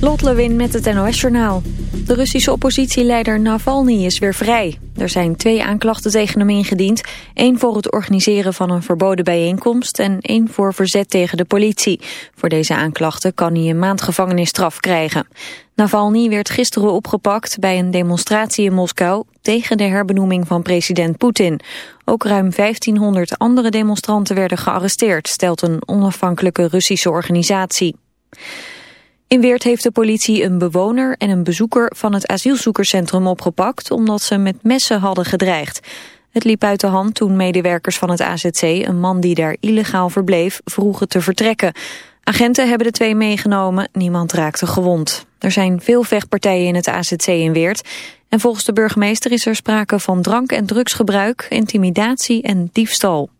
Lot Lewin met het NOS-journaal. De Russische oppositieleider Navalny is weer vrij. Er zijn twee aanklachten tegen hem ingediend. één voor het organiseren van een verboden bijeenkomst... en één voor verzet tegen de politie. Voor deze aanklachten kan hij een maand gevangenisstraf krijgen. Navalny werd gisteren opgepakt bij een demonstratie in Moskou... tegen de herbenoeming van president Poetin. Ook ruim 1500 andere demonstranten werden gearresteerd... stelt een onafhankelijke Russische organisatie. In Weert heeft de politie een bewoner en een bezoeker van het asielzoekerscentrum opgepakt omdat ze met messen hadden gedreigd. Het liep uit de hand toen medewerkers van het AZC een man die daar illegaal verbleef vroegen te vertrekken. Agenten hebben de twee meegenomen, niemand raakte gewond. Er zijn veel vechtpartijen in het AZC in Weert en volgens de burgemeester is er sprake van drank- en drugsgebruik, intimidatie en diefstal.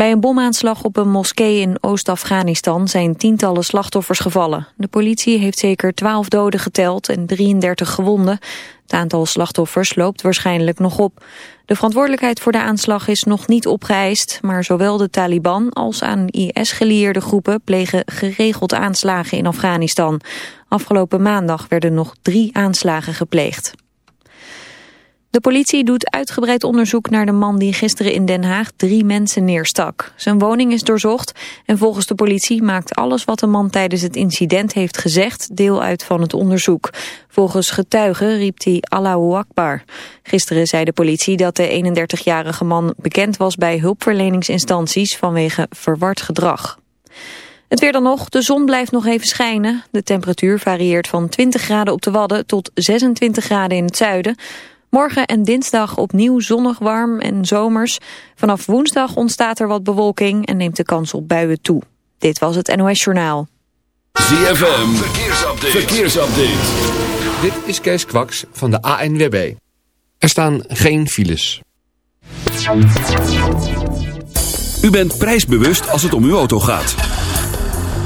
Bij een bomaanslag op een moskee in Oost-Afghanistan zijn tientallen slachtoffers gevallen. De politie heeft zeker 12 doden geteld en 33 gewonden. Het aantal slachtoffers loopt waarschijnlijk nog op. De verantwoordelijkheid voor de aanslag is nog niet opgeëist, maar zowel de Taliban als aan IS-gelieerde groepen plegen geregeld aanslagen in Afghanistan. Afgelopen maandag werden nog drie aanslagen gepleegd. De politie doet uitgebreid onderzoek naar de man die gisteren in Den Haag drie mensen neerstak. Zijn woning is doorzocht en volgens de politie maakt alles wat de man tijdens het incident heeft gezegd deel uit van het onderzoek. Volgens getuigen riep hij Allahu Akbar. Gisteren zei de politie dat de 31-jarige man bekend was bij hulpverleningsinstanties vanwege verward gedrag. Het weer dan nog. De zon blijft nog even schijnen. De temperatuur varieert van 20 graden op de Wadden tot 26 graden in het zuiden. Morgen en dinsdag opnieuw zonnig warm en zomers. Vanaf woensdag ontstaat er wat bewolking en neemt de kans op buien toe. Dit was het NOS Journaal. ZFM, verkeersupdate. verkeersupdate. Dit is Kees Kwaks van de ANWB. Er staan geen files. U bent prijsbewust als het om uw auto gaat.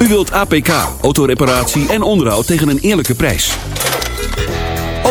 U wilt APK, autoreparatie en onderhoud tegen een eerlijke prijs.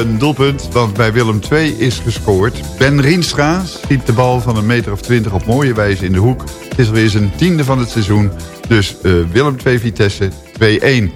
Een doelpunt, want bij Willem II is gescoord. Ben Rienstra schiet de bal van een meter of twintig op mooie wijze in de hoek. Het is alweer zijn tiende van het seizoen. Dus eh, Willem II Vitesse 2-1.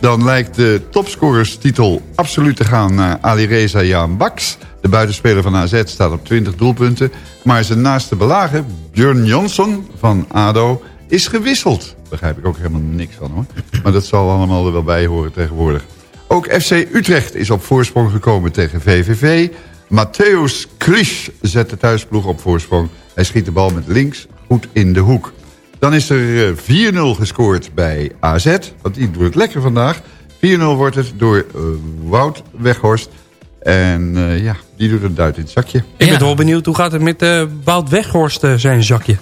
Dan lijkt de topscorerstitel absoluut te gaan naar Alireza Jan Baks. De buitenspeler van AZ staat op 20 doelpunten. Maar zijn naaste belager, Björn Jonsson van ADO, is gewisseld. Daar begrijp ik ook helemaal niks van hoor. Maar dat zal allemaal er wel bij horen tegenwoordig. Ook FC Utrecht is op voorsprong gekomen tegen VVV. Matthäus Krisch zet de thuisploeg op voorsprong. Hij schiet de bal met links goed in de hoek. Dan is er eh, 4-0 gescoord bij AZ. Want die doet het lekker vandaag. 4-0 wordt het door eh, Wout Weghorst. En eh, ja, die doet een duit in het zakje. Ik ben wel benieuwd, hoe gaat het met eh Wout Weghorst eh, zijn zakje?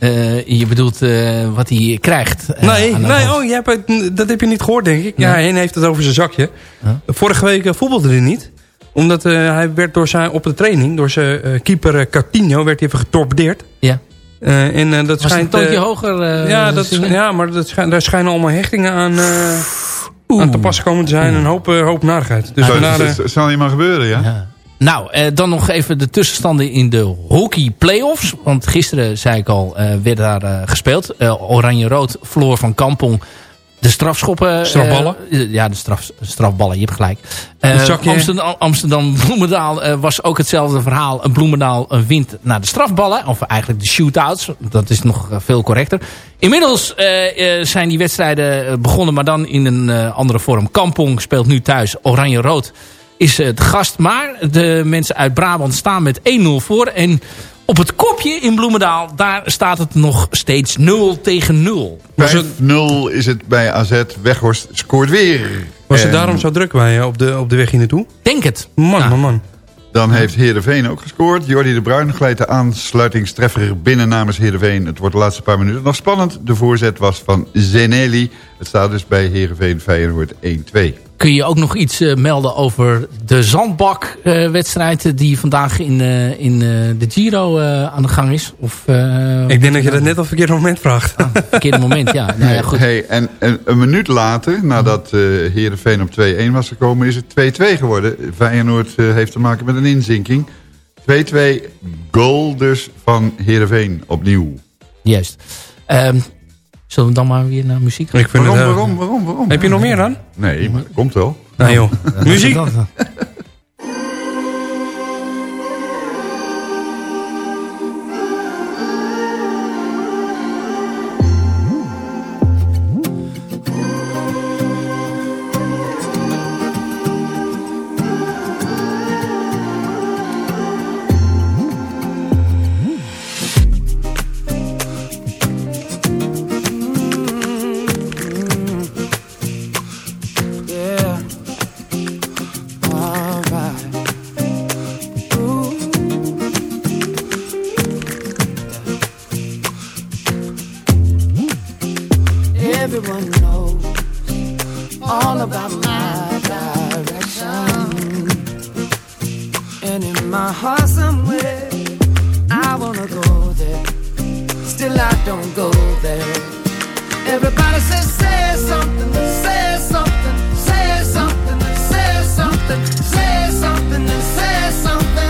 Eh, je bedoelt eh, wat hij krijgt. eh, Nee, nee oh, je hebt dat heb je niet gehoord, denk ik. Ja. Hen heeft het over zijn zakje. Huh? Vorige week voetbalde hij niet. Omdat eh, hij werd door zijn, op de training, door zijn eh, keeper Coutinho, werd hij even getorpedeerd. Ja. Eh, en dat Was schijnt... een toontje hoger? ja, dat, ja, maar dat daar schijnen allemaal hechtingen aan, eh, aan te pas komen te zijn. En een hoop, hoop narigheid. Dus z- z- zal niet maar gebeuren, ja? Ja. Nou, eh, dan nog even de tussenstanden in de hockey playoffs. Want gisteren, zei ik al, eh, werd daar eh, gespeeld. Eh, Oranje-rood verloor van Kampong. De strafschoppen... eh, Strafballen? eh, ja, de straf, strafballen, je hebt gelijk. Eh. Amsterdam, Amsterdam-Bloemendaal eh, was ook hetzelfde verhaal. Bloemendaal eh, wint naar de strafballen. Of eigenlijk de shootouts. Dat is nog veel correcter. Inmiddels zijn die wedstrijden begonnen, maar dan in een eh, andere vorm. Kampong speelt nu thuis. Oranje-rood is het gast. Maar de mensen uit Brabant staan met 1-0 voor. En op het kopje in Bloemendaal, daar staat het nog steeds 0 tegen 0. 5-0 is het bij AZ. Weghorst scoort weer. was het En daarom zo druk bij je op de, op de weg hier naartoe? Denk het. Man, Ja. man, man. Dan heeft Heerenveen ook gescoord. Jordi de Bruin glijdt de aansluitingstreffer binnen namens Heerenveen. Het wordt de laatste paar minuten nog spannend. De voorzet was van Zeneli. Het staat dus bij Heerenveen Feyenoord 1-2. Kun je ook nog iets eh, melden over de zandbakwedstrijd die vandaag in, eh, in eh, de Giro eh, aan de gang is? Of, eh, Ik denk dat je dat net op het verkeerde moment vraagt. Ah, verkeerde moment, ja. Nou ja, goed. Hey, en, en een minuut later, nadat uh, Heerenveen op 2-1 was gekomen... is het 2-2 geworden. Feyenoord uh, heeft te maken met een inzinking. 2-2 goal dus van Heerenveen opnieuw. Juist. Um, Zullen we dan maar weer naar muziek gaan? Ik vind waarom, het, waarom, waarom, waarom? Heb je nog meer dan? Nee, maar dat komt wel. Nou joh, muziek! Knows all about my direction. And in my heart somewhere, I wanna go there. Still I don't go there. Everybody says, say something, say something, say something, say something, say something, say something. I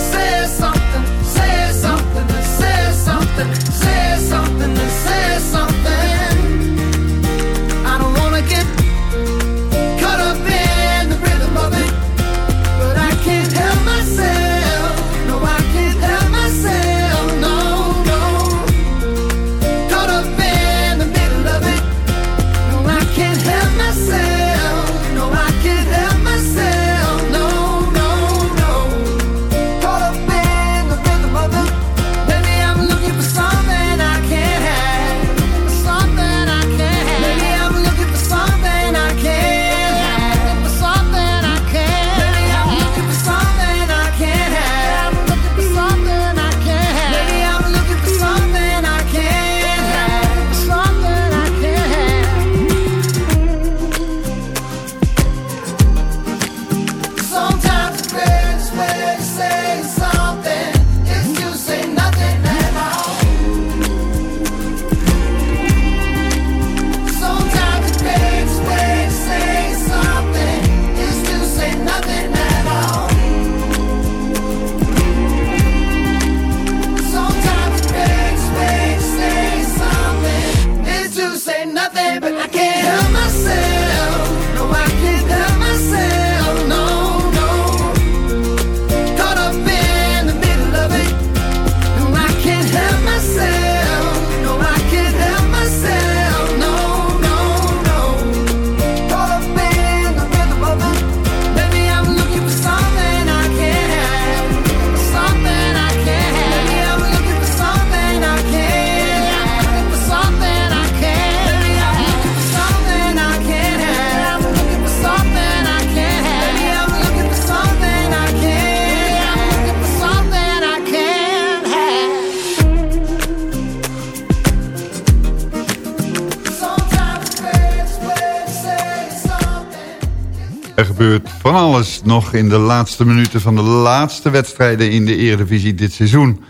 nog in de laatste minuten van de laatste wedstrijden in de Eredivisie dit seizoen.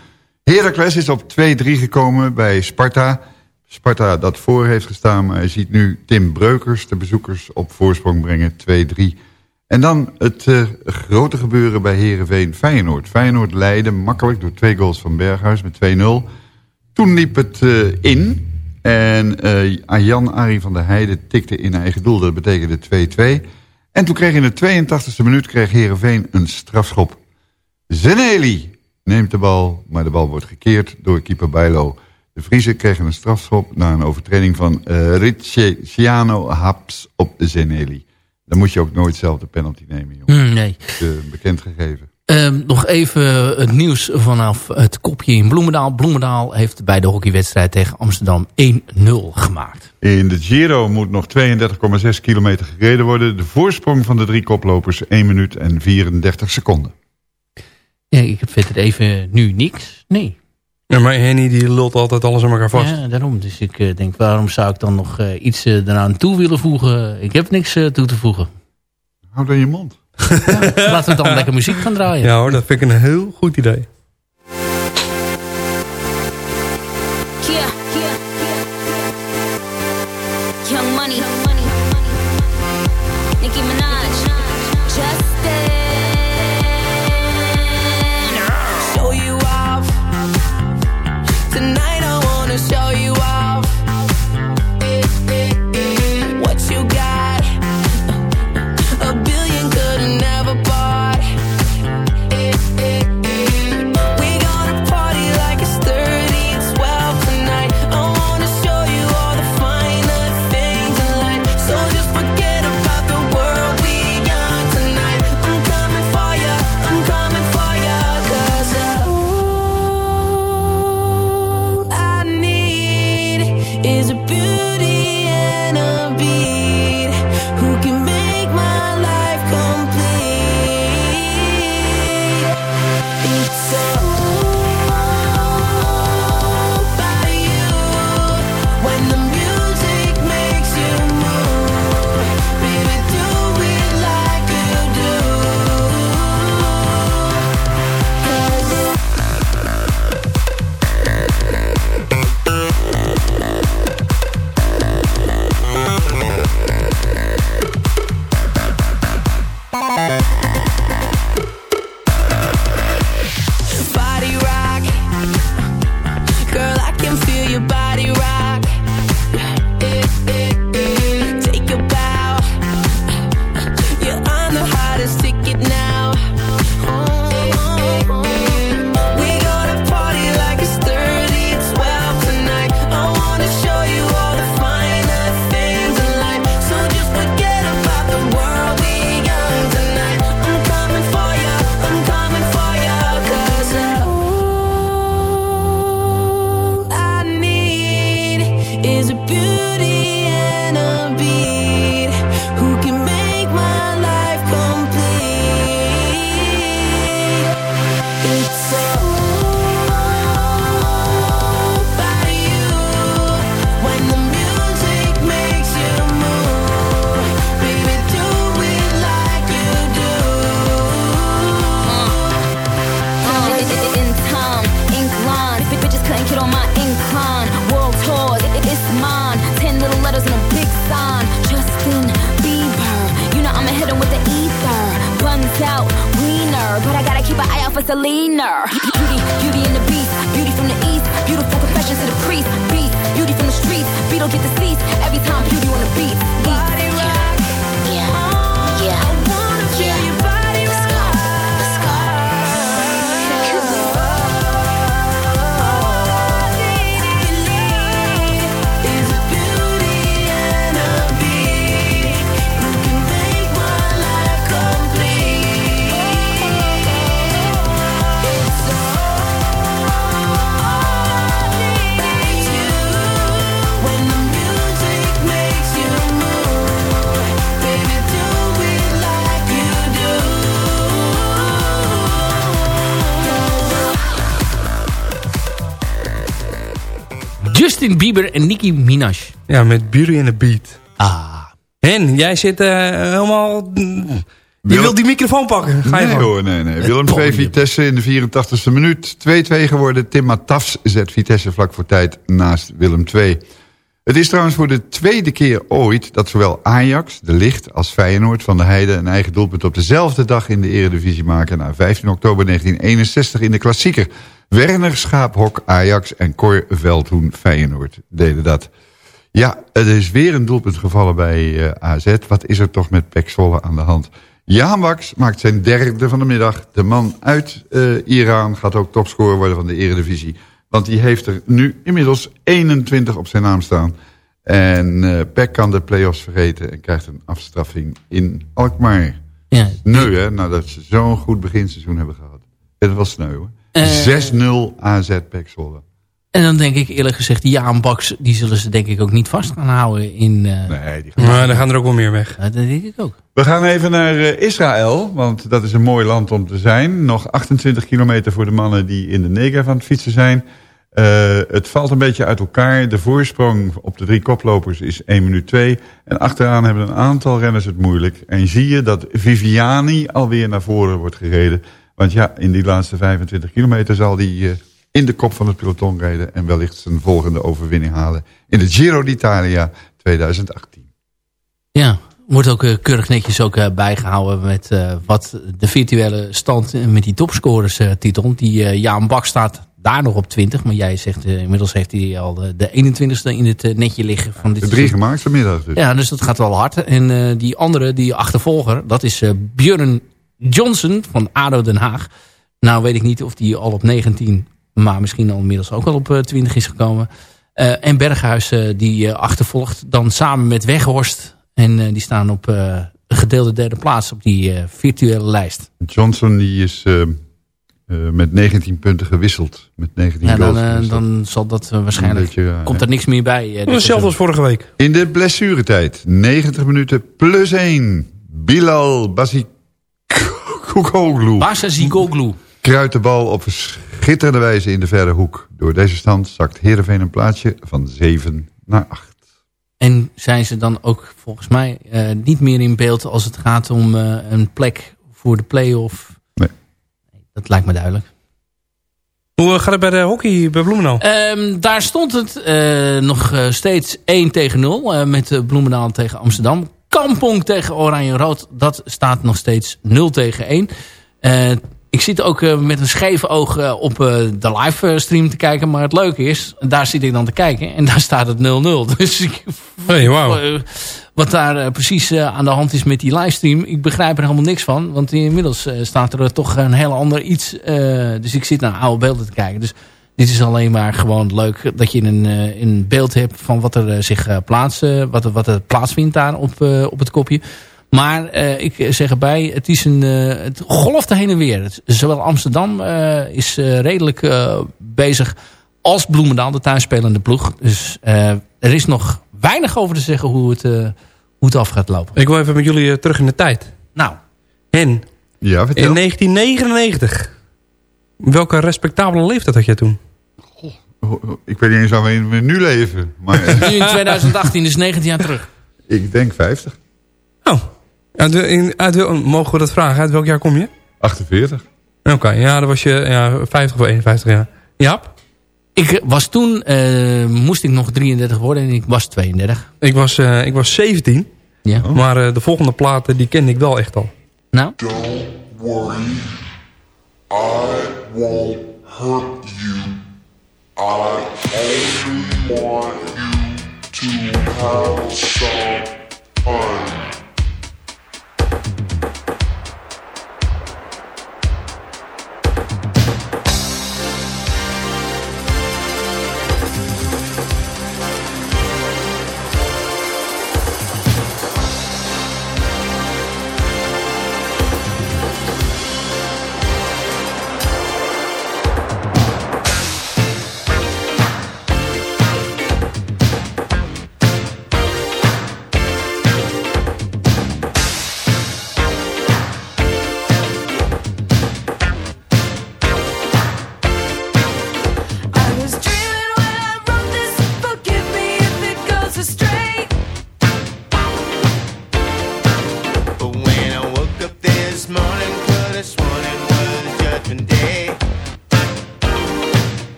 Heracles is op 2-3 gekomen bij Sparta. Sparta dat voor heeft gestaan, maar je ziet nu Tim Breukers de bezoekers op voorsprong brengen 2-3. En dan het eh, grote gebeuren bij Herenveen Feyenoord. Feyenoord leidde makkelijk door twee goals van Berghuis met 2-0. Toen liep het eh, in en eh Jan Arie van der Heijden tikte in eigen doel. Dat betekende 2-2. En toen kreeg in de 82e minuut kreeg Herenveen een strafschop. Zeneli neemt de bal, maar de bal wordt gekeerd door keeper Bijlo. De Vriezen kregen een strafschop na een overtreding van uh, Ricciano Haps op Zeneli. Dan moet je ook nooit zelf de penalty nemen, jongen. Hmm, nee. Eh, bekend gegeven. Ehm, nog even het nieuws vanaf het kopje in Bloemendaal. Bloemendaal heeft bij de hockeywedstrijd tegen Amsterdam 1-0 gemaakt. In de Giro moet nog 32,6 kilometer gereden worden. De voorsprong van de drie koplopers 1 minuut en 34 seconden. Ja, ik heb verder even nu niks. Nee. Ja, maar Henny die lult altijd alles aan elkaar vast. Ja, daarom. Dus ik eh, denk, waarom zou ik dan nog eh, iets eh, eraan toe willen voegen? Ik heb niks toe te voegen. Hou dan je mond. Laten we dan lekker muziek gaan draaien. Ja hoor, dat vind ik een heel goed idee. Selena. Beauty, beauty in the beast, beauty from the east, beautiful confessions to the priest. Beast, beauty from the streets, beetle get deceased every time beauty on the beat. Justin Bieber en Nicki Minaj. Ja, met Beauty and the Beat. Ah. Hen, jij zit eh, helemaal... Je wilt die microfoon pakken. Ga je nee hoor, nee, nee. Willem 2 Vitesse in de 84e minuut. 2-2 geworden. Tim Matafs zet Vitesse vlak voor tijd naast Willem 2. Het is trouwens voor de tweede keer ooit dat zowel Ajax, De Licht, als Feyenoord van de Heide... een eigen doelpunt op dezelfde dag in de eredivisie maken... na 15 oktober 1961 in de klassieker. Werner Schaaphok Ajax en Cor Veldhoen Feyenoord deden dat. Ja, er is weer een doelpunt gevallen bij eh, AZ. Wat is er toch met Pek aan de hand? Jaan maakt zijn derde van de middag. De man uit eh, Iran gaat ook topscorer worden van de eredivisie. Want die heeft er nu inmiddels 21 op zijn naam staan. En eh Pek kan de play-offs vergeten en krijgt een afstraffing in Alkmaar. Ja. Sneu hè, nadat ze zo'n goed beginseizoen hebben gehad. Het was wel sneu hoor. Eh. 6-0 AZ Pek Zwolle. En dan denk ik eerlijk gezegd, die Jaan Baks, die zullen ze denk ik ook niet vast gaan houden in... eh, Nee, die Maar dan gaan er ook wel meer weg. Dat denk ik ook. We gaan even naar eh, Israël, want dat is een mooi land om te zijn. Nog 28 kilometer voor de mannen die in de Negev aan het fietsen zijn. Eh, het valt een beetje uit elkaar. De voorsprong op de drie koplopers is 1 minuut 2. En achteraan hebben een aantal renners het moeilijk. En zie je dat Viviani alweer naar voren wordt gereden. Want ja, in die laatste 25 kilometer zal hij eh, in de kop van het peloton rijden... en wellicht zijn volgende overwinning halen in de Giro d'Italia 2018. Ja, wordt ook eh, keurig netjes ook eh, bijgehouden met wat de virtuele stand met die topscorers titel. Die Jaan Bak staat daar nog op 20, maar jij zegt eh, inmiddels heeft hij al de, de 21ste in het eh, netje liggen van dit De drie gemaakt vanmiddag dus. Ja, dus dat gaat wel hard. En eh, die andere, die achtervolger, dat is Björn Johnson van ADO Den Haag. Nou weet ik niet of die al op 19, maar misschien al inmiddels ook al op eh, 20 is gekomen. En Berghuis die achtervolgt dan samen met Weghorst. En die staan op een gedeelde derde plaats op die virtuele lijst. Johnson die is eh, met 19 punten gewisseld. Met 19 Ja, dan, goals. eh, dan zal dat eh, waarschijnlijk... beetje komt er niks meer bij. Hetzelfde seizoen. als vorige week. In de blessuretijd. 90 minuten plus 1. Bilal Basikoglu Basa Zigoglu. kruidt de bal op schitterende wijze in de verre hoek. Door deze stand zakt Heerenveen een plaatsje van 7 naar 8. En zijn ze dan ook volgens mij eh, niet meer in beeld als het gaat om eh, een plek voor de play-off? Dat lijkt me duidelijk. Hoe eh, gaat het bij de hockey bij Bloemendaal? Ehm, daar stond het eh, nog eh, steeds 1 tegen 0 eh, met uh, Bloemendaal tegen Amsterdam. Kampong tegen Oranje-Rood, dat staat nog steeds 0 tegen 1. Eh, ik zit ook eh, met een scheef oog eh, op eh, de livestream te kijken. Maar het leuke is, daar zit ik dan te kijken. En daar staat het 0-0. Dus ik, Hey, wauw. wat daar precies aan de hand is met die livestream. Ik begrijp er helemaal niks van. Want inmiddels staat er toch een heel ander iets. dus ik zit naar oude beelden te kijken. Dus dit is alleen maar gewoon leuk dat je een, een beeld hebt van wat er zich plaats, wat, er- wat er plaatsvindt daar op, op het kopje. Maar eh, ik zeg erbij, het is een eh, het golft er heen en weer. Het- zowel Amsterdam eh, is eh, redelijk eh, bezig als Bloemendaal, de thuisspelende ploeg. Dus eh, er is nog weinig over te zeggen hoe het, eh, hoe het af gaat lopen. Ik wil even met jullie terug in de tijd. Nou, Hen, Ja, vertel. in 1999. Welke respectabele leeftijd had jij toen? Ik weet niet eens waarin we nu leven. Maar nu in 2018 is 19 jaar terug. ik denk 50. Oh, uit, wel- in, uit, wel- mogen we dat vragen? Uit welk jaar kom je? 48. Oké, ja, dan was je ja, 50 of 51 jaar. Jaap? Ik was toen, eh, moest ik nog 33 worden en ik was 32. Ik was, eh, ik was 17. Ja. Maar eh, de volgende platen, die kende ik wel echt al. Nou, Don't worry. I won't hurt you. I only want you to have some fun.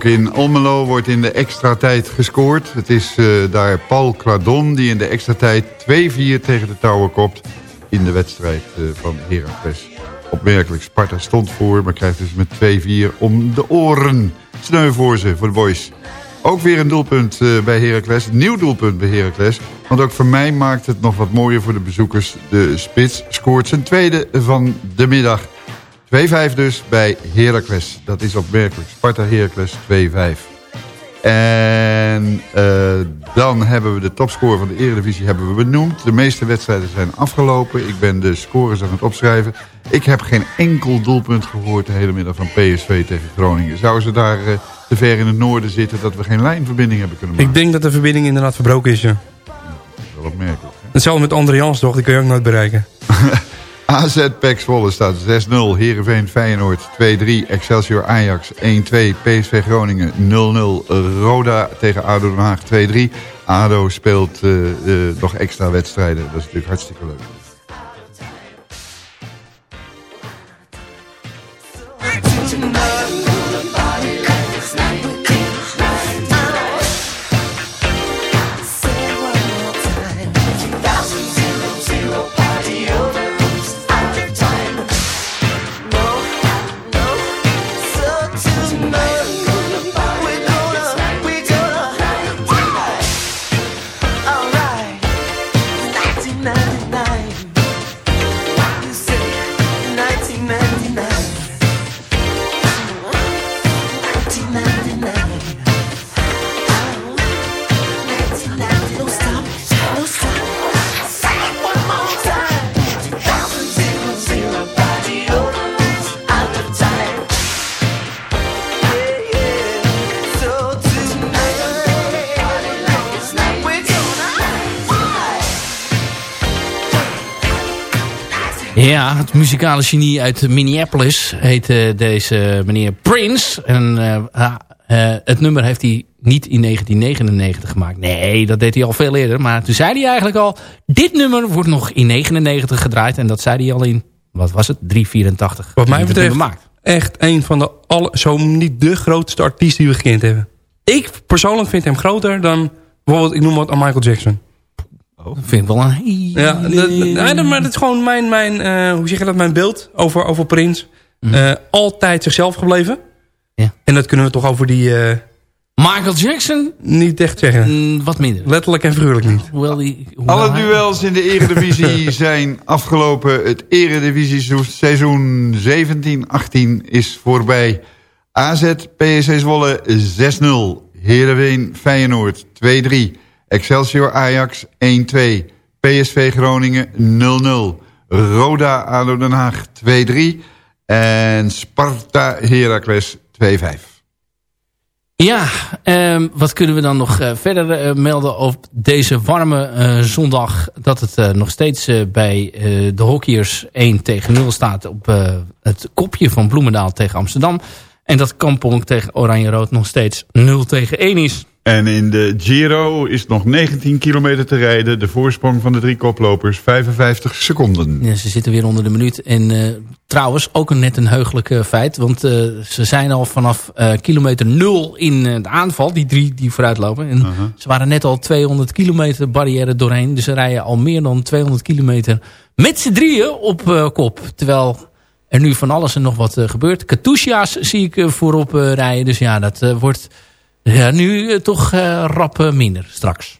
Ook in Almelo wordt in de extra tijd gescoord. Het is eh, daar Paul Cladon die in de extra tijd 2-4 tegen de touwen kopt... in de wedstrijd eh, van Heracles. Opmerkelijk, Sparta stond voor, maar krijgt dus met 2-4 om de oren. Sneu voor ze, voor de boys. Ook weer een doelpunt eh, bij Heracles. Nieuw doelpunt bij Heracles. Want ook voor mij maakt het nog wat mooier voor de bezoekers. De spits scoort zijn tweede van de middag. 2-5 dus bij Heracles. Dat is opmerkelijk. Sparta Heracles 2-5. En eh, dan hebben we de topscorer van de Eredivisie hebben we benoemd. De meeste wedstrijden zijn afgelopen. Ik ben de scores aan het opschrijven. Ik heb geen enkel doelpunt gehoord de hele middag van PSV tegen Groningen. Zouden ze daar eh, te ver in het noorden zitten dat we geen lijnverbinding hebben kunnen maken? Ik denk dat de verbinding inderdaad verbroken is, ja. Wel opmerkelijk. Hetzelfde met André Jans toch, die kun je ook nooit bereiken. AZ Pek staat 6-0. Heerenveen Feyenoord 2-3. Excelsior Ajax 1-2. PSV Groningen 0-0. Roda tegen ADO Den Haag 2-3. ADO speelt eh, eh, nog extra wedstrijden. Dat is natuurlijk hartstikke leuk. Ja, het muzikale genie uit Minneapolis heet deze meneer Prince. En eh, ah, eh, het nummer heeft hij niet in 1999 gemaakt. Nee, dat deed hij al veel eerder. Maar toen zei hij eigenlijk al... dit nummer wordt nog in 99 gedraaid. En dat zei hij al in, wat was het, 384. Wat mij betreft maakt. echt een van de, alle, zo niet de grootste artiest die we gekend hebben. Ik persoonlijk vind hem groter dan bijvoorbeeld, ik noem wat aan Michael Jackson. Dat vind ik wel een hele... Ja, dat, nee, maar dat is gewoon mijn, mijn eh, hoe zeg je dat, mijn beeld over, over Prins. Eh, altijd zichzelf gebleven. Ja. En dat kunnen we toch over die eh, Michael Jackson, niet echt zeggen. mm, wat minder. Letterlijk en figuurlijk niet. Hoewel die, hoewel Alle hij- duels in de Eredivisie zijn afgelopen. Het Eredivisie seizoen 17-18 is voorbij. AZ PSC Zwolle 6-0. Heerenveen Feyenoord 2-3. Excelsior Ajax 1-2. PSV Groningen 0-0. Roda ADO Den Haag 2-3. En Sparta Heracles 2-5. Ja, ehm, wat kunnen we dan nog eh, verder eh, melden op deze warme eh, zondag? Dat het nog steeds bij de hockeyers 1 tegen 0 staat op het kopje van Bloemendaal tegen Amsterdam. En dat Kampong tegen Oranje-Rood nog steeds 0 tegen 1 is. En in de Giro is nog 19 kilometer te rijden. De voorsprong van de drie koplopers 55 seconden. Ja, ze zitten weer onder de minuut. En eh, trouwens ook een, net een heugelijk feit. Want eh, ze zijn al vanaf eh, kilometer 0 in de aanval. Die drie die vooruitlopen. En ze waren net al 200 kilometer barrière doorheen. Dus ze rijden al meer dan 200 kilometer met z'n drieën op kop. Terwijl er nu van alles en nog wat gebeurt. Katusha's zie ik voorop rijden. Dus ja, dat wordt ja, nu eh, toch eh, rap minder straks.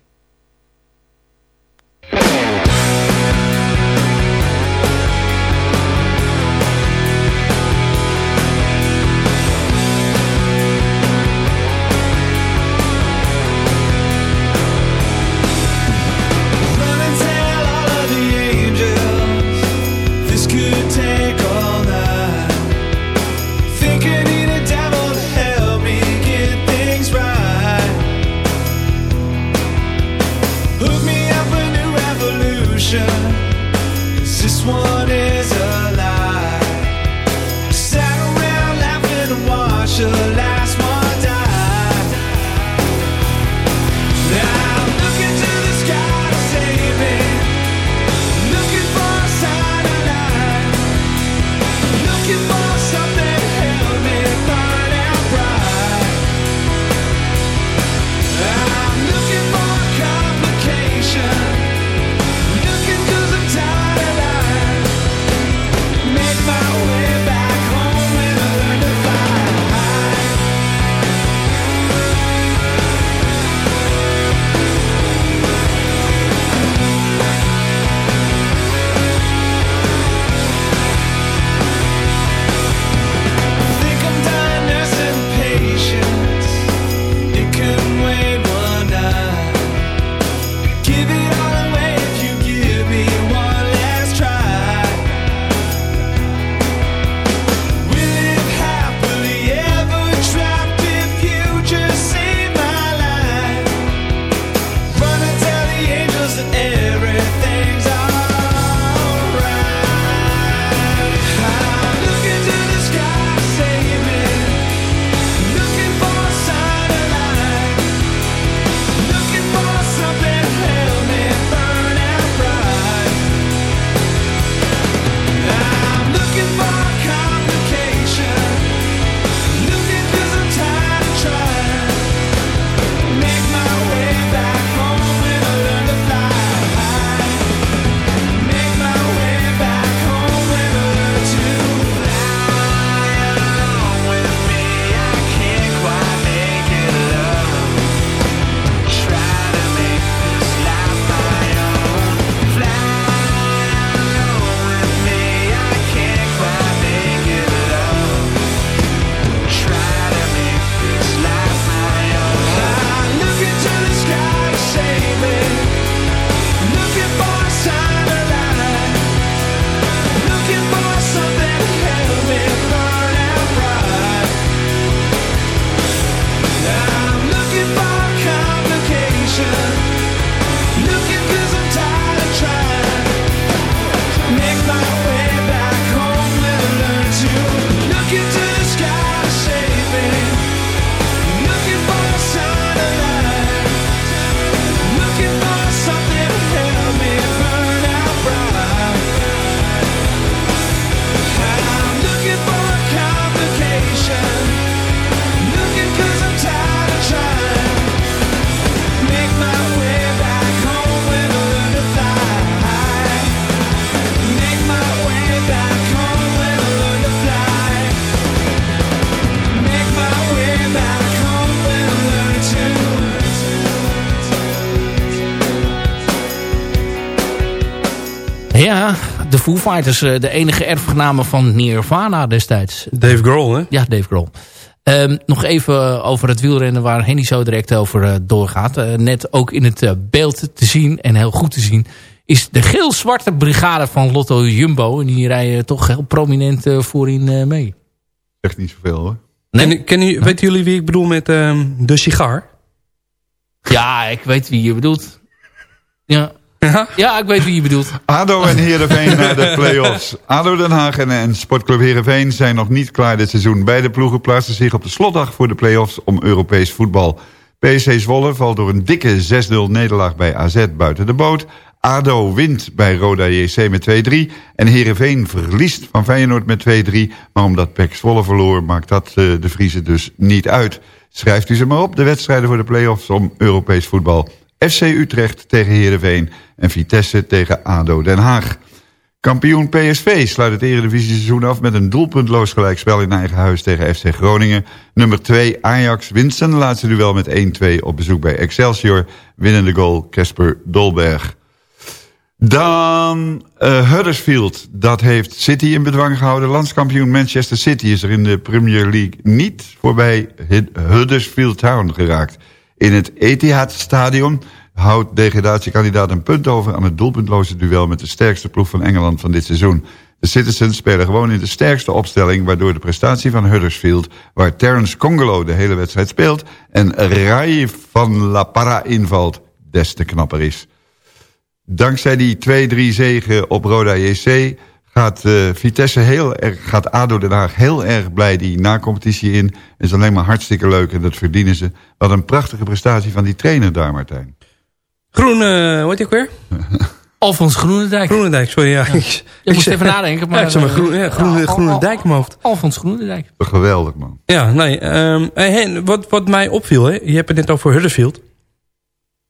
Ja, de Foo Fighters, eh, de enige erfgenamen van Nirvana destijds. Dave Grohl, hè? Ja, Dave Grohl. Ehm, nog even over het wielrennen waar Henny zo direct over eh, doorgaat. Eh, net ook in het eh, beeld te zien en heel goed te zien... is de geel-zwarte brigade van Lotto Jumbo. En die rijden toch heel prominent eh, voorin eh, mee. Echt niet zoveel hoor. Nee? En, jullie- weten jullie wie ik bedoel met ehm, de sigaar? Ja, ik weet wie je bedoelt. Ja. Ja? ja, ik weet wie je bedoelt. ADO en Heerenveen naar de play-offs. ADO Den Haag en, en Sportclub Heerenveen zijn nog niet klaar dit seizoen. Beide ploegen plaatsen zich op de slotdag voor de play-offs om Europees voetbal. PSC Zwolle valt door een dikke 6-0 nederlaag bij AZ buiten de boot. ADO wint bij Roda JC met 2-3. En Heerenveen verliest van Feyenoord met 2-3. Maar omdat PEC Zwolle verloor, maakt dat eh, de Friese dus niet uit. Schrijft u ze maar op, de wedstrijden voor de play-offs om Europees voetbal. FC Utrecht tegen Heerenveen en Vitesse tegen ADO Den Haag. Kampioen PSV sluit het eredivisie-seizoen af met een doelpuntloos gelijkspel in eigen huis tegen FC Groningen. Nummer 2 Ajax wint zijn laatste duel met 1-2 op bezoek bij Excelsior. Winnende goal Casper Dolberg. Dan eh, Huddersfield, dat heeft City in bedwang gehouden. Landskampioen Manchester City is er in de Premier League niet voorbij Hud- Huddersfield Town geraakt. In het Etihad Stadion houdt degradatiekandidaat een punt over... aan het doelpuntloze duel met de sterkste ploeg van Engeland van dit seizoen. De Citizens spelen gewoon in de sterkste opstelling... waardoor de prestatie van Huddersfield, waar Terence Congolo de hele wedstrijd speelt... en Rai van La Parra invalt, des te knapper is. Dankzij die 2-3 zegen op Roda JC gaat eh, Vitesse heel erg, gaat ADO Den Haag heel erg blij die na-competitie in. is alleen maar hartstikke leuk en dat verdienen ze. Wat een prachtige prestatie van die trainer daar, Martijn. Groen, eh, hoe heet ook weer? Alfons Groenendijk. Groenendijk, sorry. Ja. Je moest even nadenken. Maar, ja, ik zeg maar groen, ja, groene, Ja, groene Al- dijk in mijn hoofd. Alfons Groenendijk. Geweldig, man. Ja, nee. ehm, hey, wat, wat mij opviel, hè, je hebt het net over Huddersfield.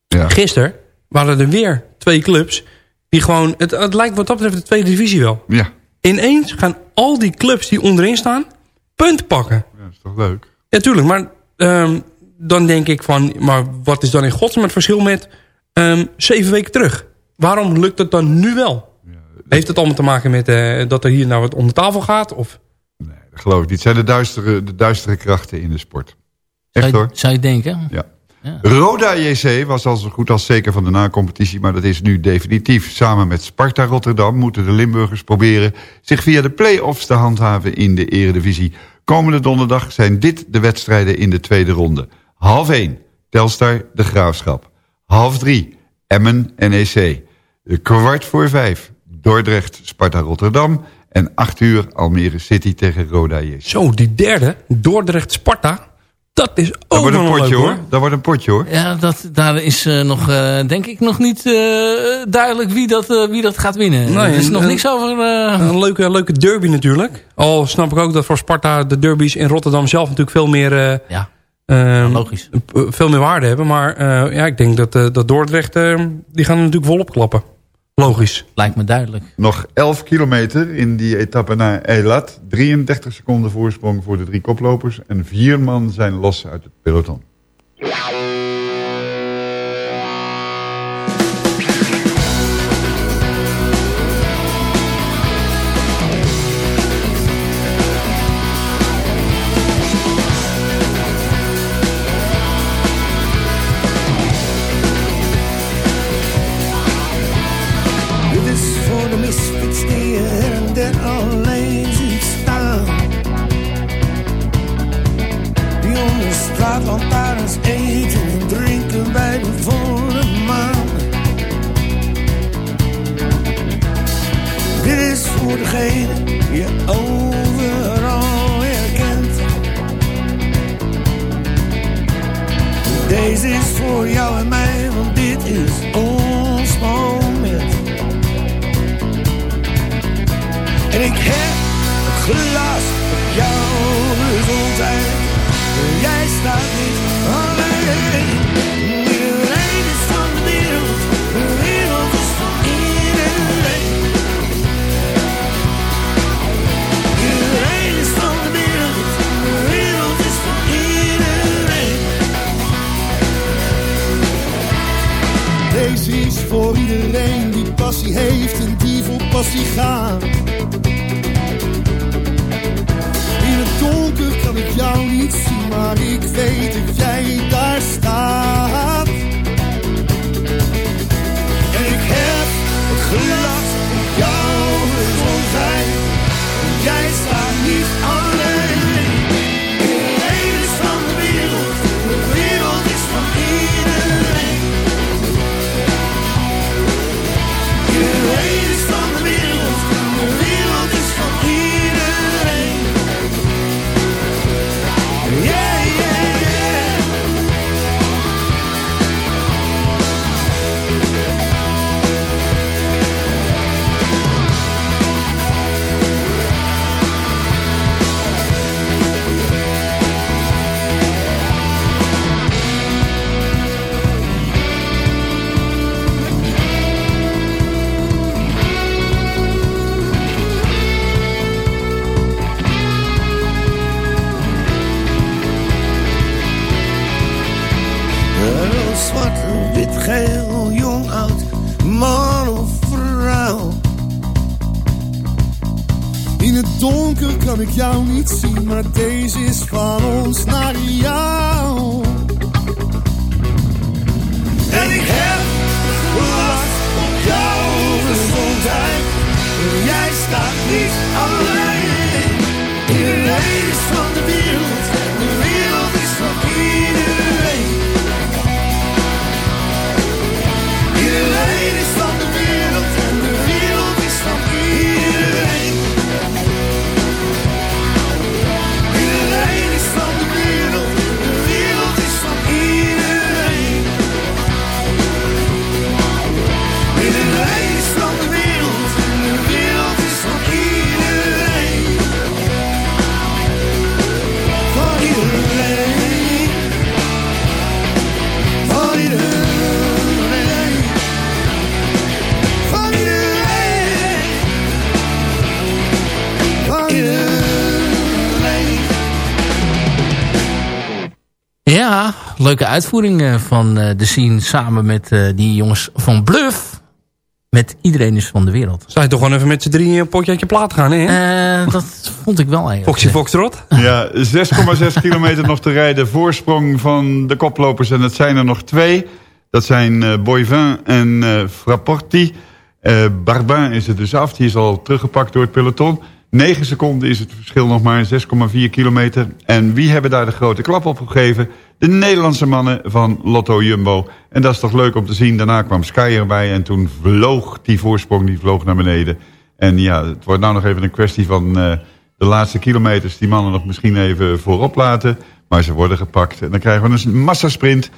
Ja. Gisteren waren er weer twee clubs die gewoon... Het, het lijkt wat dat betreft de tweede divisie wel. Ja, Ineens gaan al die clubs die onderin staan punten pakken. ja dat is toch leuk. Ja, tuurlijk. Maar ehm, dan denk ik van... Maar wat is dan in godsnaam het verschil met ehm, zeven weken terug? Waarom lukt het dan nu wel? Heeft het allemaal te maken met eh, dat er hier nou wat onder tafel gaat? Of? Nee, dat geloof ik niet. Het zijn de duistere, de duistere krachten in de sport. Echt Zou je, hoor. zou je denken? Ja. Ja. Roda JC was al zo goed als zeker van de na-competitie... maar dat is nu definitief. Samen met Sparta Rotterdam moeten de Limburgers proberen... zich via de play-offs te handhaven in de eredivisie. Komende donderdag zijn dit de wedstrijden in de tweede ronde. Half 1, Telstar de Graafschap. Half 3, Emmen NEC. De kwart voor vijf, Dordrecht Sparta Rotterdam... en 8 uur Almere City tegen Roda JC. Zo, die derde, Dordrecht-Sparta. Dat is ook Dat wordt een potje leuk, hoor. Dat wordt een potje hoor. Ja, dat, daar is eh, nog, eh, denk ik, nog niet eh, duidelijk wie dat, eh, wie dat gaat winnen. Nee, er is nog niks over... Een leuke, leuke derby natuurlijk. Al snap ik ook dat voor Sparta de derbies in Rotterdam zelf natuurlijk veel meer, eh, ja, ehm, logisch. veel meer waarde hebben. Maar eh, ja, ik denk dat, eh, dat Dordrecht, eh, die gaan er natuurlijk volop klappen. Logisch. Lijkt me duidelijk. Nog 11 kilometer in die etappe naar Eilat. 33 seconden voorsprong voor de drie koplopers. En vier man zijn los uit het peloton. Kan ik jou niet zien, maar deze is van ons naar jou. En ik heb gewacht op jouw gezondheid. Jij staat niet alleen. Leuke uitvoering eh, van eh, de scene samen met eh, die jongens van Bluff. Met iedereen is van de wereld. Zou je toch gewoon even met z'n drieën een potje uit je plaat gaan, hè? Eh, dat vond ik wel eigenlijk. Foxy Foxtrot? Ja, 6,6 kilometer nog te rijden. Voorsprong van de koplopers. En dat zijn er nog twee. Dat zijn eh Boivin en eh Frapporti. Eh Barbin is het dus af. Die is al teruggepakt door het peloton. 9 seconden is het verschil nog maar. 6,4 kilometer. En wie hebben daar de grote klap op gegeven? De Nederlandse mannen van Lotto Jumbo. En dat is toch leuk om te zien. Daarna kwam Sky erbij. En toen vloog die voorsprong die vloog naar beneden. En ja, het wordt nou nog even een kwestie van eh, de laatste kilometers... die mannen nog misschien even voorop laten. Maar ze worden gepakt. En dan krijgen we een massasprint.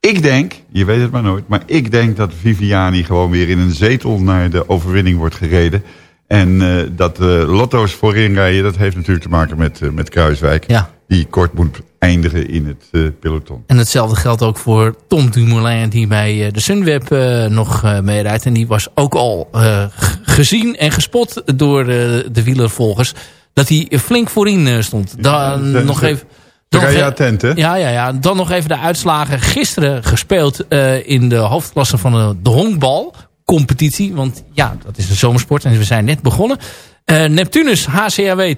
Ik denk, je weet het maar nooit... maar ik denk dat Viviani gewoon weer in een zetel... naar de overwinning wordt gereden. En eh, dat de lotto's voorin rijden... dat heeft natuurlijk te maken met, met Kruiswijk... Ja. Die kort moet eindigen in het eh, peloton. En hetzelfde geldt ook voor Tom Dumoulin die bij eh, de Sunweb eh, nog meerijdt. En die was ook al gezien en gespot door de, de wielervolgers. Dat hij flink voorin stond. Dan nog even... Dan nog attent, hè? ja, ja, ja. Dan nog even de uitslagen. Gisteren gespeeld in de hoofdklasse van de, de honkbalcompetitie. Want ja, dat is de zomersport en we zijn net begonnen. Eh, Neptunus HCAW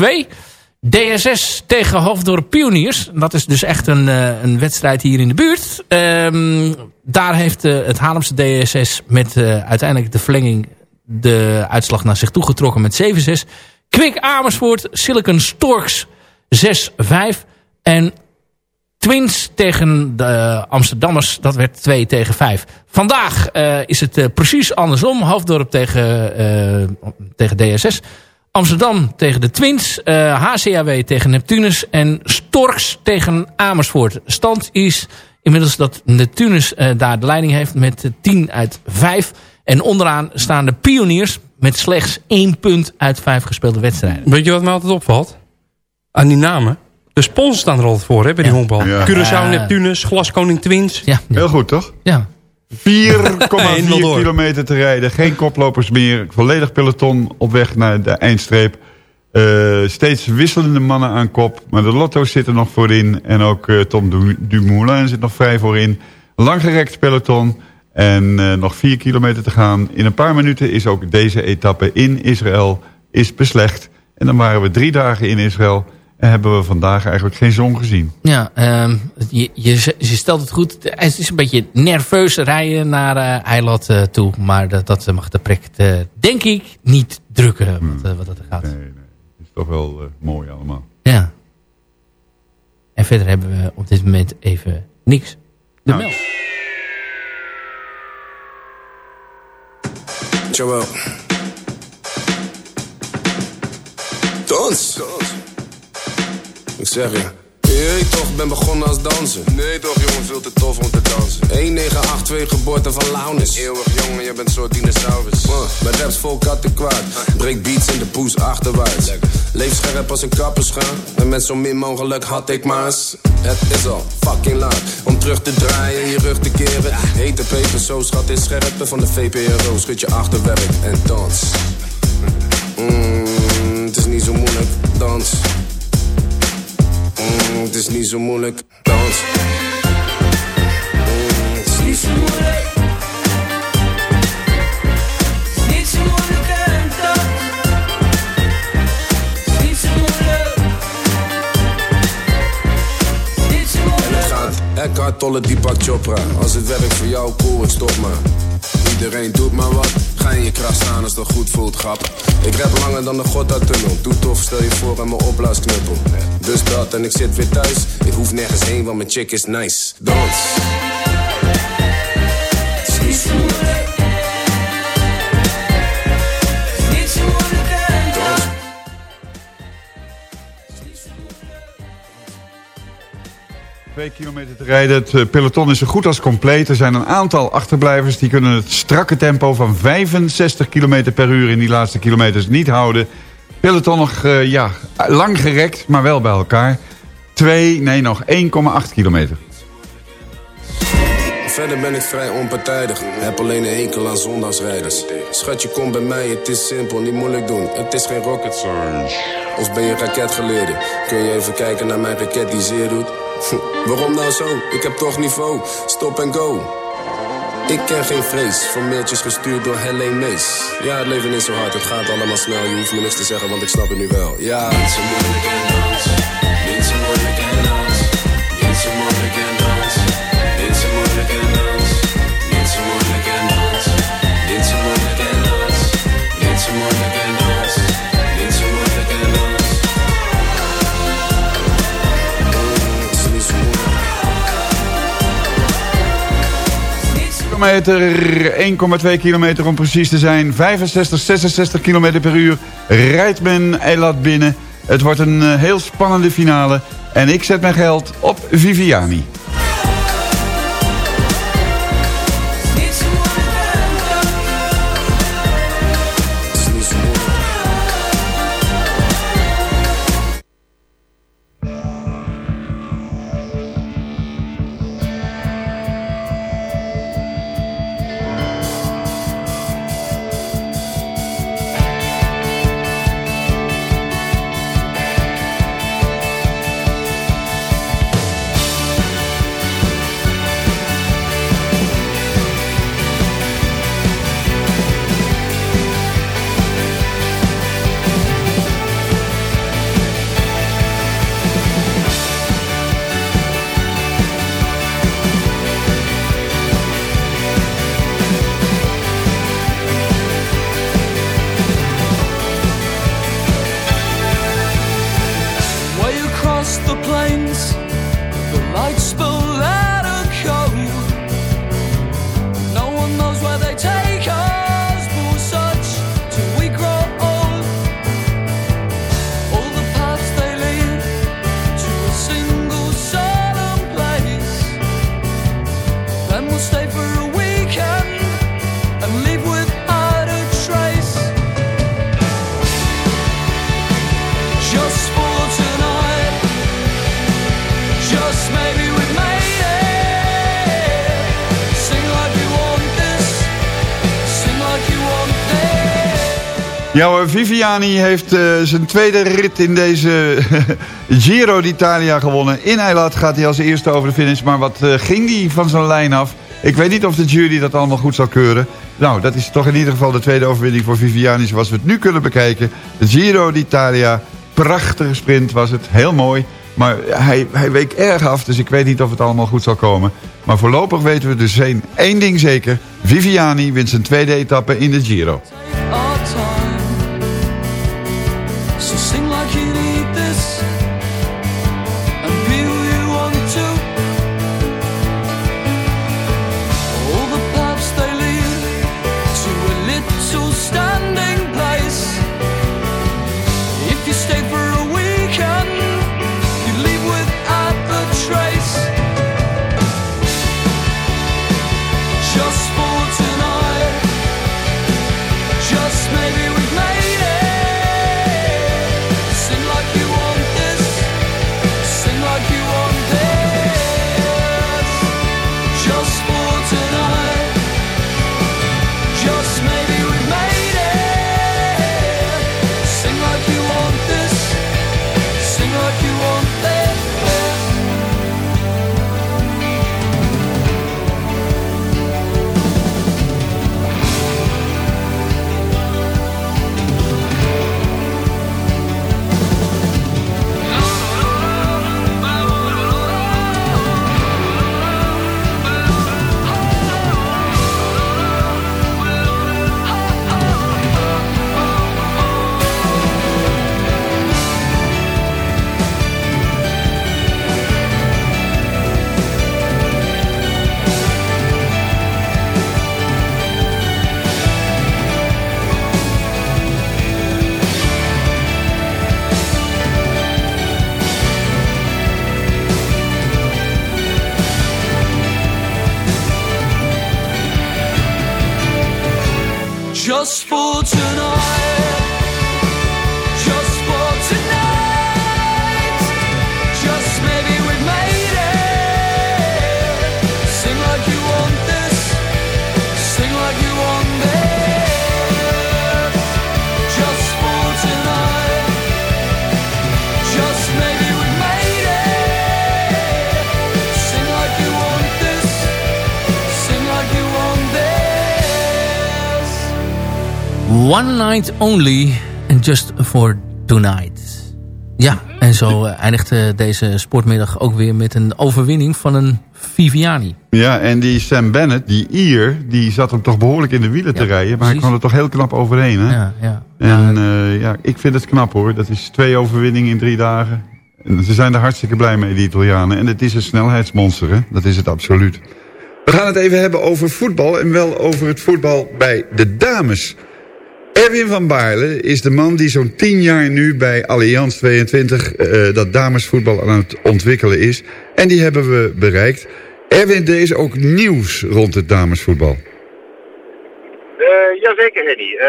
12-2. DSS tegen Hoofddorp Pioniers. Dat is dus echt een, eh, een wedstrijd hier in de buurt. Ehm, daar heeft eh, het Haarlemse DSS met eh, uiteindelijk de verlenging de uitslag naar zich toegetrokken met 7-6. Kwik Amersfoort, Silicon Storks 6-5. En Twins tegen de Amsterdammers, dat werd 2 tegen 5. Vandaag is het precies andersom. Hoofddorp tegen, tegen DSS. Amsterdam tegen de Twins. eh, HCAW tegen Neptunus. En Storks tegen Amersfoort. Stand is inmiddels dat Neptunus eh, daar de leiding heeft met eh, 10 uit 5. En onderaan staan de pioniers met slechts één punt uit vijf gespeelde wedstrijden. Weet je wat mij altijd opvalt? Aan die namen. De sponsors staan er altijd voor, hè, bij die Ja. honkbal. Ja. Curaçao. Neptunus, Glaskoning Twins. Ja, ja, Heel goed, toch? ja. 4,4 Hey, door. kilometer te rijden. Geen koplopers meer. Volledig peloton op weg naar de eindstreep. Eh, steeds wisselende mannen aan kop. Maar de lotto's zitten nog voorin. En ook eh, Tom Du- Dumoulin zit nog vrij voorin. Langgerekt peloton. En eh, nog vier kilometer te gaan. In een paar minuten is ook deze etappe in Israël is beslecht. En dan waren we drie dagen in Israël. En hebben we vandaag eigenlijk geen zon gezien. Ja, ehm, je, je, je stelt het goed. Het is een beetje nerveus rijden naar eh Eilat eh, toe. Maar dat, dat mag de prik, eh, denk ik, niet drukken wat, eh, wat dat er gaat. Nee, nee. Het is toch wel mooi allemaal. Ja. En verder hebben we op dit moment even niks. De Nou, mel. Jawel. Dans. Ik zeg je. Weet toch, ben begonnen als danser. Nee toch jongen, veel te tof om te dansen. 1982 geboorte van Launis. Eeuwig jongen, je bent soort dinosaurus. Uh, mijn raps vol katten kwaad. Breek beats in de poes achterwaarts. Leef scherp als een kapperschaar. En met zo min mogelijk had ik maas. Het is al fucking laat om terug te draaien en je rug te keren. Hete peper, zo schat is scherpe van de VPRO. Schud je achterwerk en dans. Mm, het is niet zo moeilijk, dans. Mm, het is niet zo moeilijk, dans. Mm, het is niet zo moeilijk. Dat. Eckhart Tolle, Deepak Chopra. Als het werkt voor jou, cool, ik stop maar. Iedereen doet maar wat. Ga in je kracht staan als het goed voelt, grap. Ik rap langer dan de Gotthardtunnel. Doe tof, stel je voor aan mijn opblaasknuppel. Dus dat en ik zit weer thuis. Ik hoef nergens heen, want mijn chick is nice. Dans. Twee kilometer te rijden. Het eh, peloton is zo goed als compleet. Er zijn een aantal achterblijvers die kunnen het strakke tempo van 65 km per uur in die laatste kilometers niet houden. Peloton nog eh, ja, lang gerekt, maar wel bij elkaar. Twee, nee nog 1,8 kilometer. Verder ben ik vrij onpartijdig. Heb alleen een hekel aan zondagsrijders. Schatje, kom bij mij, het is simpel, niet moeilijk doen. Het is geen rocket science. Of ben je raketgeleerde? Kun je even kijken naar mijn raket die zeer doet? Waarom nou zo? Ik heb toch niveau. Stop en go. Ik ken geen vrees. Voor mailtjes gestuurd door Helene Mees. Ja, het leven is zo hard, het gaat allemaal snel. Je hoeft me niks te zeggen, want ik snap het nu wel. Ja, niet zo moeilijk Kilometer, 1,2 kilometer om precies te zijn. 65, 66 km per uur rijdt men Eilat binnen. Het wordt een eh, heel spannende finale. En ik zet mijn geld op Viviani. Hoor, Viviani heeft eh, zijn tweede rit in deze Giro d'Italia gewonnen. In Eilat gaat hij als eerste over de finish. Maar wat eh, ging hij van zijn lijn af? Ik weet niet of de jury dat allemaal goed zal keuren. Nou, dat is toch in ieder geval de tweede overwinning voor Viviani... zoals we het nu kunnen bekijken. De Giro d'Italia, prachtige sprint was het, heel mooi. Maar hij, hij week erg af, dus ik weet niet of het allemaal goed zal komen. Maar voorlopig weten we dus één, één ding zeker. Viviani wint zijn tweede etappe in de Giro. Just for One Night Only and Just For Tonight. Ja, en zo eh, eindigt eh, deze sportmiddag ook weer met een overwinning van een Viviani. Ja, en die Sam Bennett, die Ier, die zat hem toch behoorlijk in de wielen te rijden. Maar hij kwam er toch heel knap overheen, hè? Ja, ja. En eh, ja, ik vind het knap hoor. Dat is twee overwinningen in drie dagen. En ze zijn er hartstikke blij mee, die Italianen. En het is een snelheidsmonster, hè? Dat is het absoluut. We gaan het even hebben over voetbal. En wel over het voetbal bij de dames. Erwin van Baarle is de man die zo'n tien jaar nu bij Allianz 22... eh, dat damesvoetbal aan het ontwikkelen is. En die hebben we bereikt. Erwin, er is ook nieuws rond het damesvoetbal. Eh, jazeker, Henny. Eh,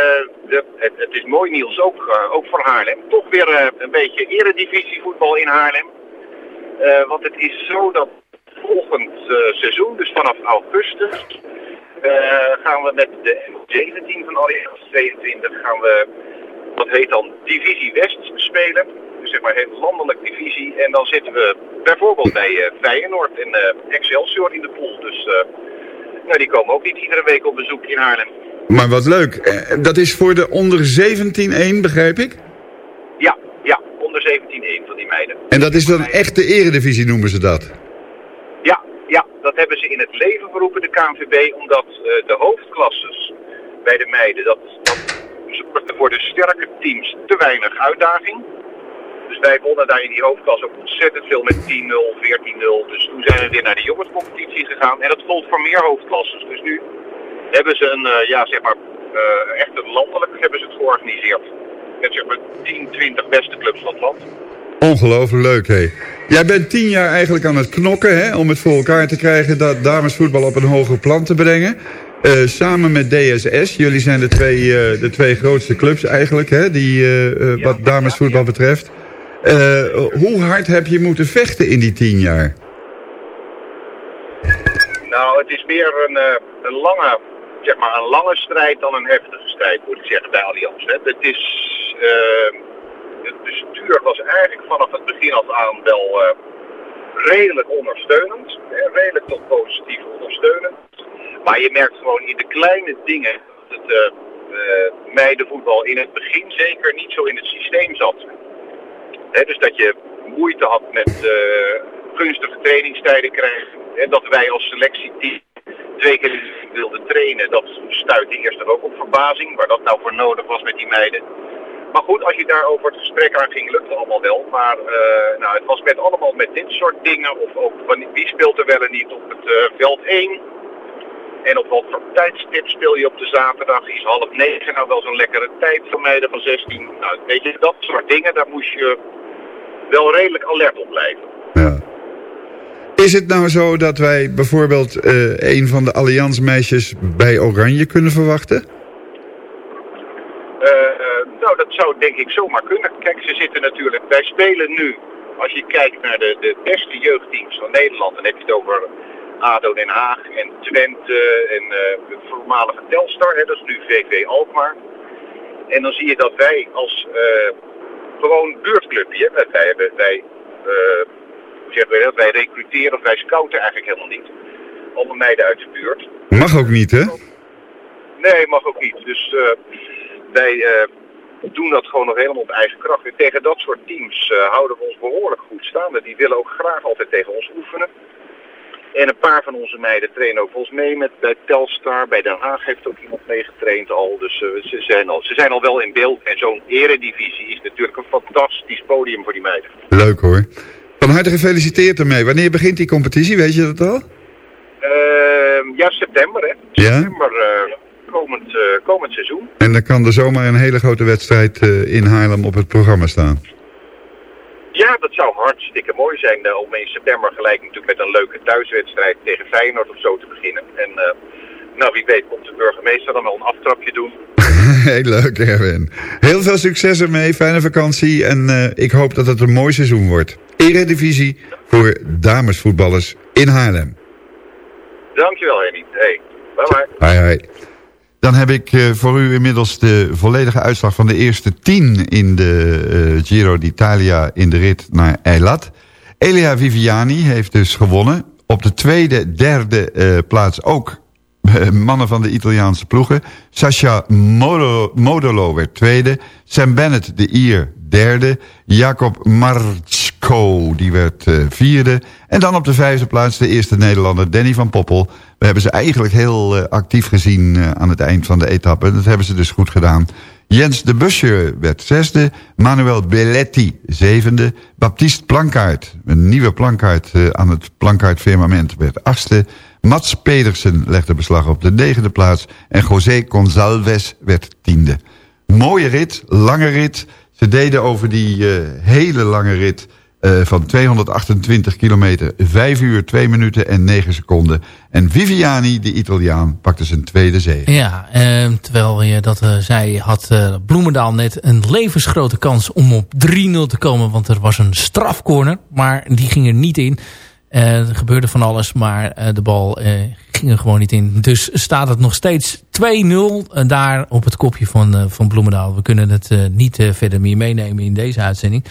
het, het is mooi nieuws, ook, ook voor Haarlem. Toch weer een beetje eredivisievoetbal in Haarlem. Want het is zo dat volgend seizoen, dus vanaf augustus, gaan we met de 17 van Allianz 22 gaan we, wat heet dan, Divisie West spelen. Dus zeg maar heel landelijk divisie. En dan zitten we bijvoorbeeld bij eh, Feyenoord en eh, Excelsior in de pool. Dus eh, nou, die komen ook niet iedere week op bezoek in Haarlem. Maar wat leuk. Eh, Dat is voor de onder 17-1, begrijp ik? Ja, ja, onder 17-1 van die meiden. En dat is dan echt de eredivisie, noemen ze dat. Hebben ze in het leven geroepen, de KNVB, omdat eh, de hoofdklasses bij de meiden, dat, dat voor de sterke teams te weinig uitdaging. Dus wij wonnen daar in die hoofdklasse ook ontzettend veel met 10-0, 14-0. Dus toen zijn we weer naar de jongenscompetitie gegaan. En dat gold voor meer hoofdklasses. Dus nu hebben ze een, eh, ja, zeg maar, eh, echt een landelijk hebben ze het georganiseerd. Met zeg maar 10, 20 beste clubs van het land. Ongelooflijk leuk, hé. Jij bent tien jaar eigenlijk aan het knokken, hè, om het voor elkaar te krijgen... dat damesvoetbal op een hoger plan te brengen. Eh, samen met DSS, jullie zijn de twee, eh, de twee grootste clubs eigenlijk, hè, die, eh, wat damesvoetbal betreft. Hoe hard heb je moeten vechten in die tien jaar? Nou, het is meer een, een lange, zeg maar, een lange strijd dan een heftige strijd, moet ik zeggen, bij Allianz. Hè. Het is, het bestuur was eigenlijk vanaf het begin af aan wel eh, redelijk ondersteunend. Hè, redelijk tot positief ondersteunend. Maar je merkt gewoon in de kleine dingen dat het eh, meidenvoetbal in het begin zeker niet zo in het systeem zat. Hè, dus dat je moeite had met gunstige trainingstijden krijgen. En dat wij als selectieteam twee keer wilden trainen. Dat stuitte eerst ook op verbazing, waar dat nou voor nodig was met die meiden. Maar goed, als je daarover het gesprek aan ging, lukte allemaal wel. Maar eh, nou, het was met allemaal met dit soort dingen. Of ook wie speelt er wel en niet op het eh, veld 1. En op wat voor tijdstip speel je op de zaterdag? Is half negen nou wel zo'n lekkere tijd voor meiden van 16? Nou, weet je, dat soort dingen, daar moest je wel redelijk alert op blijven. Is het nou zo dat wij bijvoorbeeld eh, een van de allianzmeisjes bij Oranje kunnen verwachten? Nou, dat zou denk ik zomaar kunnen. Kijk, ze zitten natuurlijk. Wij spelen nu, als je kijkt naar de, de beste jeugdteams van Nederland, dan heb je het over ADO Den Haag en Twente en eh, voormalige Telstar, hè, dat is nu VV Alkmaar. En dan zie je dat wij als eh, gewoon buurtclubje, hè, wij, hebben, wij, hoe zeggen we dat, wij recruteren of wij scouten eigenlijk helemaal niet. Alle meiden uit de buurt. Mag ook niet, hè? Nee, mag ook niet. Dus wij doen dat gewoon nog helemaal op eigen kracht. En tegen dat soort teams eh, houden we ons behoorlijk goed staande. Die willen ook graag altijd tegen ons oefenen. En een paar van onze meiden trainen ook volgens mee met bij Telstar. Bij Den Haag heeft ook iemand meegetraind al. Dus eh, ze, zijn al, ze zijn al wel in beeld. En zo'n eredivisie is natuurlijk een fantastisch podium voor die meiden. Leuk hoor. Van harte gefeliciteerd ermee. Wanneer begint die competitie? Weet je dat al? Ehm, ja, september hè. Ja? September eh, komend, eh, komend seizoen. En dan kan er zomaar een hele grote wedstrijd eh, in Haarlem op het programma staan. Ja, dat zou hartstikke mooi zijn eh, om in september gelijk natuurlijk met een leuke thuiswedstrijd tegen Feyenoord of zo te beginnen. En nou, wie weet komt de burgemeester dan wel een aftrapje doen. Heel leuk, Erwin. Heel veel succes ermee, fijne vakantie en ik hoop dat het een mooi seizoen wordt. Eredivisie voor damesvoetballers in Haarlem. Dankjewel Henny. Hey, bye bye. Hoi, hoi. Dan heb ik eh, voor u inmiddels de volledige uitslag van de eerste tien in de eh, Giro d'Italia in de rit naar Eilat. Elia Viviani heeft dus gewonnen. Op de tweede, derde eh, plaats ook mannen van de Italiaanse ploegen. Sasha Modolo, werd tweede. Sam Bennett, de Ier, derde. Jacob Die werd eh, vierde. En dan op de vijfde plaats de eerste Nederlander, Danny van Poppel. We hebben ze eigenlijk heel eh, actief gezien eh, aan het eind van de etappe. Dat hebben ze dus goed gedaan. Jens de Buscher werd zesde. Manuel Belletti zevende. Baptiste Plankaart, een nieuwe Plankaart aan het Plankaart firmament, werd achtste. Mats Pedersen legde beslag op de negende plaats. En José González werd tiende. Mooie rit, lange rit. Ze deden over die hele lange rit eh, van 228 kilometer 5 uur, 2 minuten en 9 seconden. En Viviani, de Italiaan, pakte zijn tweede zege. Ja, eh, terwijl je dat eh, zei, had eh, Bloemendaal net een levensgrote kans om op 3-0 te komen. Want er was een strafcorner, maar die ging er niet in. Eh, er gebeurde van alles, maar eh, de bal eh, ging er gewoon niet in. Dus staat het nog steeds 2-0 eh, daar op het kopje van, eh, van Bloemendaal. We kunnen het eh, niet eh, verder meer meenemen in deze uitzending.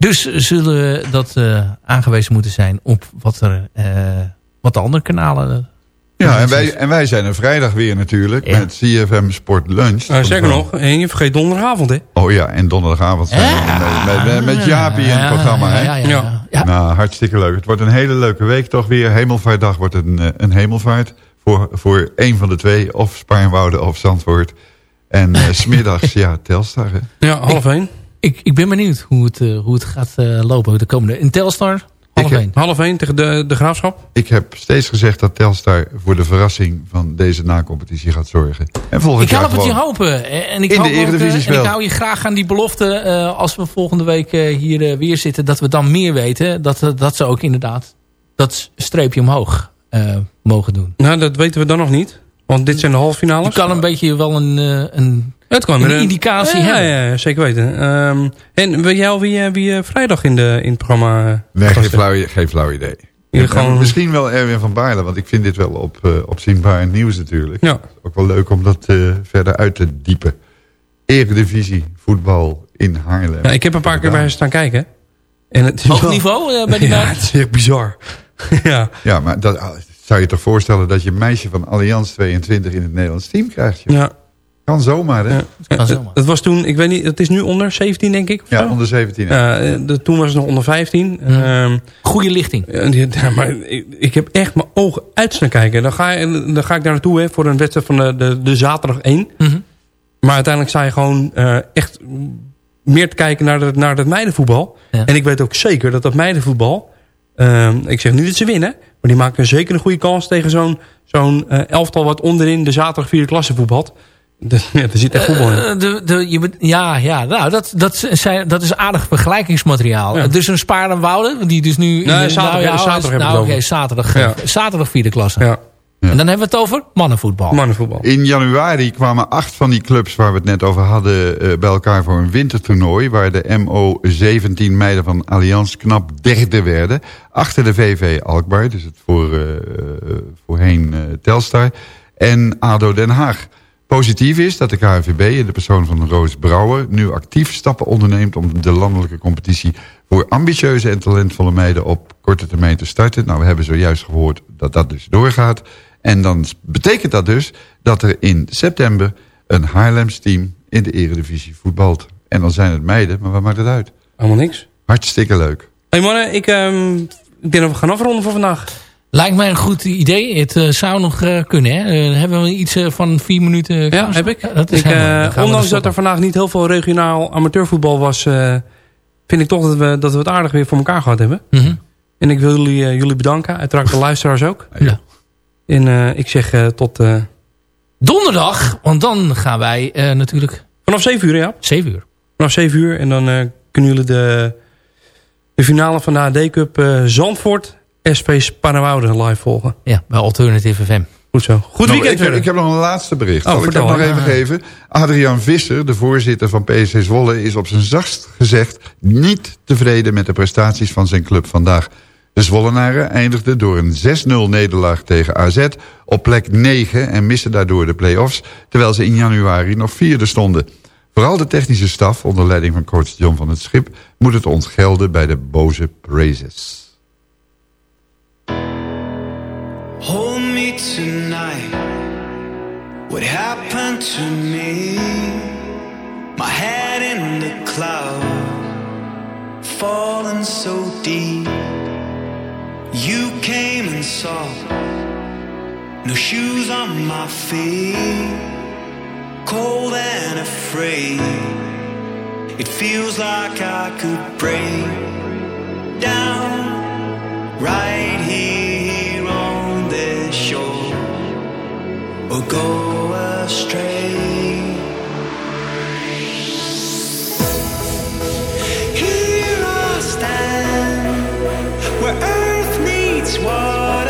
Dus zullen we dat eh, aangewezen moeten zijn op wat, er, eh, wat de andere kanalen... eh, Ja, en wij, en wij zijn er vrijdag weer natuurlijk met CFM Sport Lunch. Uh, zeker nog, en je vergeet donderdagavond, hè? Oh ja, en donderdagavond zijn we met, met, met, met Jaapie in het programma. Hè? ja, ja, ja. Nou, hartstikke leuk. Het wordt een hele leuke week toch weer. Hemelvaartdag wordt een, een hemelvaart voor, voor een van de twee. Of Spaarnwoude of Zandvoort. En uh, smiddags, ja, Telstar. Hè? Ja, half één. Ik, ik ben benieuwd hoe het, uh, hoe het gaat uh, lopen de komende... In Telstar, half één. Half één tegen de, de Graafschap. Ik heb steeds gezegd dat Telstar voor de verrassing van deze nacompetitie gaat zorgen. En volgend ik jaar help het je hopen. En ik, in hoop de Eredivisie ook, en ik hou je graag aan die belofte uh, als we volgende week uh, hier uh, weer zitten. Dat we dan meer weten. Dat, dat ze ook inderdaad dat streepje omhoog mogen doen. Nou, dat weten we dan nog niet. Want dit zijn de halffinales. Je kan een beetje wel een, een, het kan een, een indicatie ja, hebben. Ja, ja, zeker weten. Um, en weet jij al wie, wie vrijdag in, de, in het programma... Nee, geen flauw, geen flauw idee. Ja, gewoon... Misschien wel Erwin van Baarle, want ik vind dit wel op, uh, opzienbaar nieuws natuurlijk. Ja. Ook wel leuk om dat uh, verder uit te diepen. Eredivisie, voetbal in Haarlem. Ja, ik heb een paar keer bij ze staan kijken. En het Hoog niveau uh, bij die Ja, het is echt bizar. ja. ja, maar dat, ah, zou je toch voorstellen dat je een meisje van Allianz 22 in het Nederlands team krijgt. joh. Ja. Kan zomaar, hè? Het, het was toen, ik weet niet, het is nu onder 17 denk ik? of Ja, zo? onder 17. hè. Ja, de, toen was het nog onder 15. Ehm, Goede lichting. ja, maar ik, ik heb echt mijn ogen uit staan kijken. Dan ga, dan ga ik daar naartoe hè, voor een wedstrijd van de, de, de zaterdag 1. Mhm. Maar uiteindelijk sta je gewoon eh, echt meer te kijken naar, de, naar het meidenvoetbal. Ja. En ik weet ook zeker dat dat meidenvoetbal... ehm, ik zeg niet dat ze winnen. Maar die maken zeker een goede kans tegen zo'n zo'n eh, elftal... wat onderin de zaterdag vierde klasse voetbalt. Ja, er zit echt voetbal in. Eh, de, de, je, ja, ja nou, dat, dat, zijn, dat is aardig vergelijkingsmateriaal. Ja. Dus een Sparenwoude, die dus nu... in Nee, zaterdag- nou, ja, zaterdag nou, zaterdag, Ja. zaterdag vierde klasse. Ja, En dan hebben we het over mannenvoetbal. mannenvoetbal. In januari kwamen acht van die clubs waar we het net over hadden... eh, bij elkaar voor een wintertoernooi... waar de MO17 meiden van Allianz knap derde werden. Achter de VV Alkmaar, dus het voor, eh, voorheen Telstar... en ADO Den Haag. Positief is dat de KNVB in de persoon van Roos Brouwer... nu actief stappen onderneemt om de landelijke competitie... voor ambitieuze en talentvolle meiden op korte termijn te starten. Nou, we hebben zojuist gehoord dat dat dus doorgaat... En dan betekent dat dus dat er in september een Haarlems team in de eredivisie voetbalt. En dan zijn het meiden, maar wat maakt het uit? Helemaal niks. Hartstikke leuk. hey mannen, ik, ehm, ik denk dat we gaan afronden voor vandaag. Lijkt mij een goed idee. Het eh, zou nog eh, kunnen. Hè? Eh, hebben we iets van vier minuten? Ja, heb ik. dat is ik ondanks dat er vandaag niet heel veel regionaal amateurvoetbal was... eh, vind ik toch dat we, dat we het aardig weer voor elkaar gehad hebben. Mhm. En ik wil jullie, jullie bedanken. Uiteraard de luisteraars ook. Ja. En eh, ik zeg eh, tot... eh, Donderdag, want dan gaan wij eh, natuurlijk... vanaf 7 uur, ja. 7 uur. Vanaf 7 uur. En dan eh, kunnen jullie de, de finale van de AD Cup eh, Zandvoort... SP Spannenwoude live volgen. Ja, bij Alternative FM. Goed zo. Goed Nou, weekend ik, heb, ik heb nog een laatste bericht. Oh, Zal ik dat nog even geven? Adriaan Visser, de voorzitter van PSC Zwolle... is op zijn zachtst gezegd niet tevreden met de prestaties van zijn club vandaag. De Zwollenaren eindigden door een 6-0 nederlaag tegen AZ op plek 9... en missen daardoor de play-offs, terwijl ze in januari nog vierde stonden. Vooral de technische staf, onder leiding van coach John van het Schip... moet het ontgelden bij de boze praises. To me? My head in the cloud, falling so deep. You came and saw. No shoes on my feet, cold and afraid. It feels like I could break down right here or go astray. Here I stand where earth meets water.